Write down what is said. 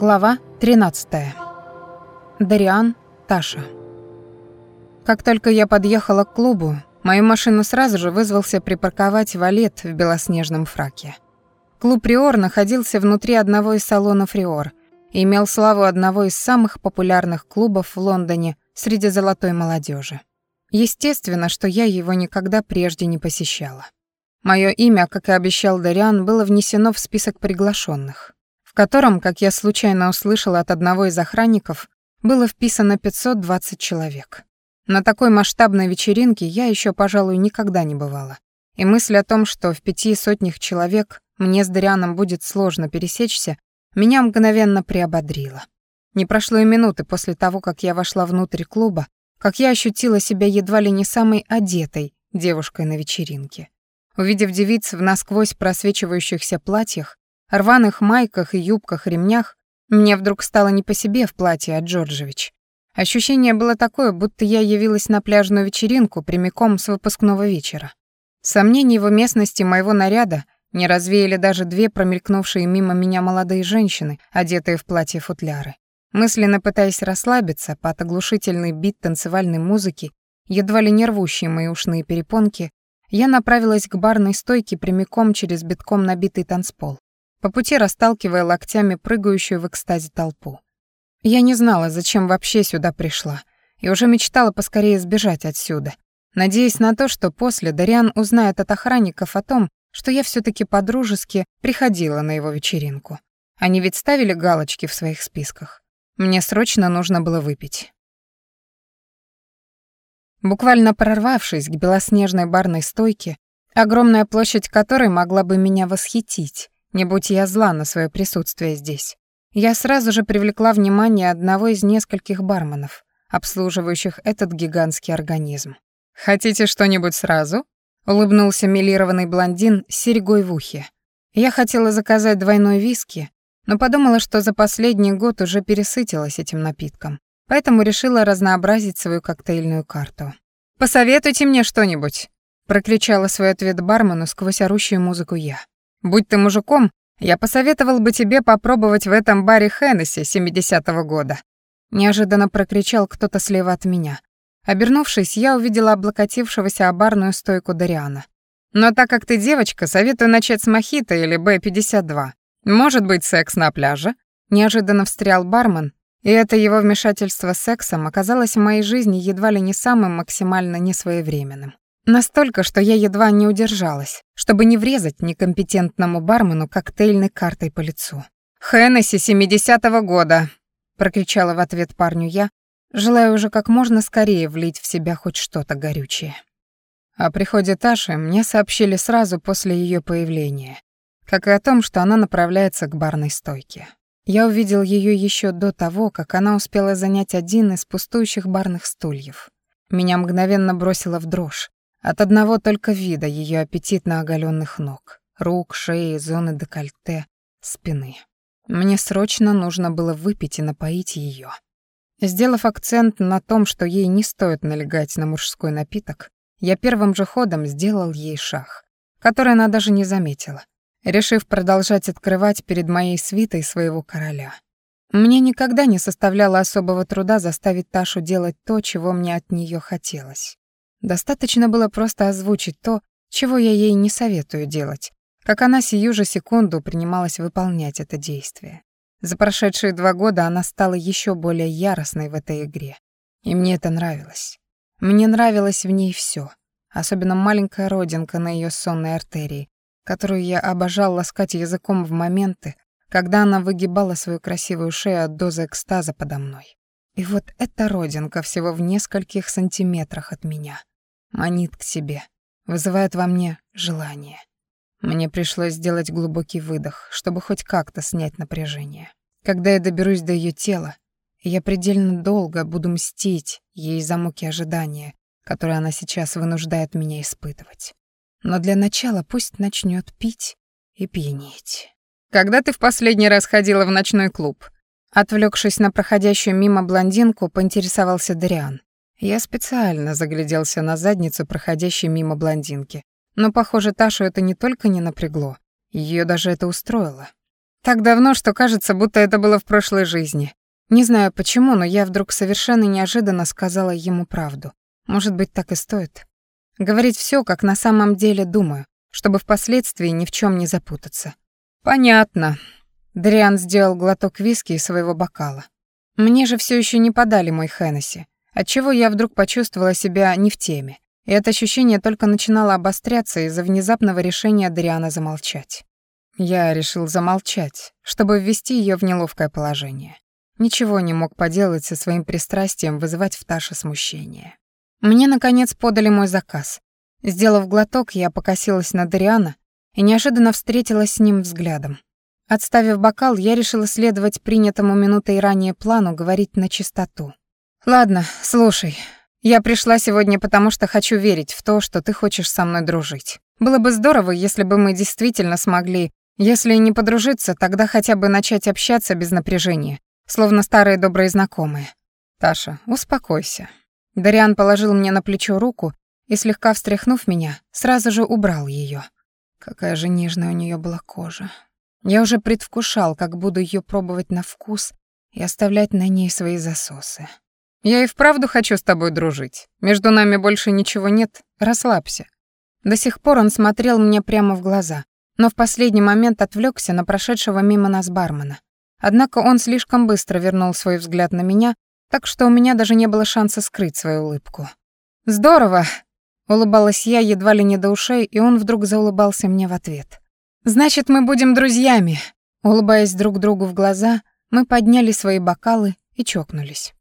Глава 13. Дариан, Таша. Как только я подъехала к клубу, мою машину сразу же вызвался припарковать валет в белоснежном фраке. Клуб «Риор» находился внутри одного из салонов «Риор» и имел славу одного из самых популярных клубов в Лондоне среди золотой молодежи. Естественно, что я его никогда прежде не посещала. Мое имя, как и обещал Дариан, было внесено в список приглашенных в котором, как я случайно услышала от одного из охранников, было вписано 520 человек. На такой масштабной вечеринке я еще, пожалуй, никогда не бывала. И мысль о том, что в пяти сотнях человек мне с Дарианом будет сложно пересечься, меня мгновенно приободрила. Не прошло и минуты после того, как я вошла внутрь клуба, как я ощутила себя едва ли не самой одетой девушкой на вечеринке. Увидев девиц в насквозь просвечивающихся платьях, рваных майках и юбках-ремнях, мне вдруг стало не по себе в платье от Джорджевич. Ощущение было такое, будто я явилась на пляжную вечеринку прямиком с выпускного вечера. Сомнений в уместности моего наряда не развеяли даже две промелькнувшие мимо меня молодые женщины, одетые в платье-футляры. Мысленно пытаясь расслабиться под оглушительный бит танцевальной музыки, едва ли не рвущие мои ушные перепонки, я направилась к барной стойке прямиком через битком набитый танцпол по пути расталкивая локтями прыгающую в экстазе толпу. Я не знала, зачем вообще сюда пришла, и уже мечтала поскорее сбежать отсюда, надеясь на то, что после Дариан узнает от охранников о том, что я все таки подружески приходила на его вечеринку. Они ведь ставили галочки в своих списках. Мне срочно нужно было выпить. Буквально прорвавшись к белоснежной барной стойке, огромная площадь которой могла бы меня восхитить, не будь я зла на свое присутствие здесь. Я сразу же привлекла внимание одного из нескольких барменов, обслуживающих этот гигантский организм. «Хотите что-нибудь сразу?» — улыбнулся милированный блондин с серьгой в ухе. Я хотела заказать двойной виски, но подумала, что за последний год уже пересытилась этим напитком, поэтому решила разнообразить свою коктейльную карту. «Посоветуйте мне что-нибудь!» — прокричала свой ответ бармену сквозь орущую музыку я. Будь ты мужиком, я посоветовал бы тебе попробовать в этом баре Хеннесси 70-го года. Неожиданно прокричал кто-то слева от меня. Обернувшись, я увидела облокотившегося о барную стойку Дариана. Но так как ты девочка, советую начать с мохито или Б-52. Может быть, секс на пляже? Неожиданно встрял бармен, и это его вмешательство сексом оказалось в моей жизни едва ли не самым максимально несвоевременным. Настолько, что я едва не удержалась, чтобы не врезать некомпетентному бармену коктейльной картой по лицу. «Хеннесси семидесятого года!» — прокричала в ответ парню я, желая уже как можно скорее влить в себя хоть что-то горючее. О приходе Таши мне сообщили сразу после ее появления, как и о том, что она направляется к барной стойке. Я увидел ее еще до того, как она успела занять один из пустующих барных стульев. Меня мгновенно бросило в дрожь, от одного только вида ее аппетитно оголенных ног, рук, шеи, зоны декольте, спины. Мне срочно нужно было выпить и напоить ее. Сделав акцент на том, что ей не стоит налегать на мужской напиток, я первым же ходом сделал ей шаг, который она даже не заметила, решив продолжать открывать перед моей свитой своего короля. Мне никогда не составляло особого труда заставить Ташу делать то, чего мне от нее хотелось. Достаточно было просто озвучить то, чего я ей не советую делать, как она сию же секунду принималась выполнять это действие. За прошедшие два года она стала еще более яростной в этой игре. И мне это нравилось. Мне нравилось в ней все, особенно маленькая родинка на ее сонной артерии, которую я обожал ласкать языком в моменты, когда она выгибала свою красивую шею от дозы экстаза подо мной. И вот эта родинка всего в нескольких сантиметрах от меня манит к себе, вызывает во мне желание. Мне пришлось сделать глубокий выдох, чтобы хоть как-то снять напряжение. Когда я доберусь до ее тела, я предельно долго буду мстить ей за муки ожидания, которые она сейчас вынуждает меня испытывать. Но для начала пусть начнет пить и пьянеть. «Когда ты в последний раз ходила в ночной клуб?» Отвлекшись на проходящую мимо блондинку, поинтересовался Дариан. Я специально загляделся на задницу проходящей мимо блондинки. Но, похоже, Ташу это не только не напрягло, ее даже это устроило. Так давно, что кажется, будто это было в прошлой жизни. Не знаю почему, но я вдруг совершенно неожиданно сказала ему правду. Может быть, так и стоит. Говорить все, как на самом деле думаю, чтобы впоследствии ни в чем не запутаться. Понятно. Дриан сделал глоток виски из своего бокала. Мне же все еще не подали мой Хеннесси, отчего я вдруг почувствовала себя не в теме. И это ощущение только начинало обостряться из-за внезапного решения Дриана замолчать. Я решил замолчать, чтобы ввести ее в неловкое положение. Ничего не мог поделать со своим пристрастием вызывать в Таше смущение. Мне, наконец, подали мой заказ. Сделав глоток, я покосилась на Дариана и неожиданно встретилась с ним взглядом. Отставив бокал, я решила следовать принятому минутой ранее плану говорить на чистоту. «Ладно, слушай. Я пришла сегодня потому, что хочу верить в то, что ты хочешь со мной дружить. Было бы здорово, если бы мы действительно смогли, если не подружиться, тогда хотя бы начать общаться без напряжения, словно старые добрые знакомые. Таша, успокойся. Дариан положил мне на плечо руку и, слегка встряхнув меня, сразу же убрал ее. Какая же нежная у нее была кожа. Я уже предвкушал, как буду ее пробовать на вкус и оставлять на ней свои засосы. Я и вправду хочу с тобой дружить. Между нами больше ничего нет. Расслабься. До сих пор он смотрел мне прямо в глаза, но в последний момент отвлекся на прошедшего мимо нас бармена. Однако он слишком быстро вернул свой взгляд на меня, так что у меня даже не было шанса скрыть свою улыбку. «Здорово!» — улыбалась я едва ли не до ушей, и он вдруг заулыбался мне в ответ. «Значит, мы будем друзьями!» Улыбаясь друг другу в глаза, мы подняли свои бокалы и чокнулись.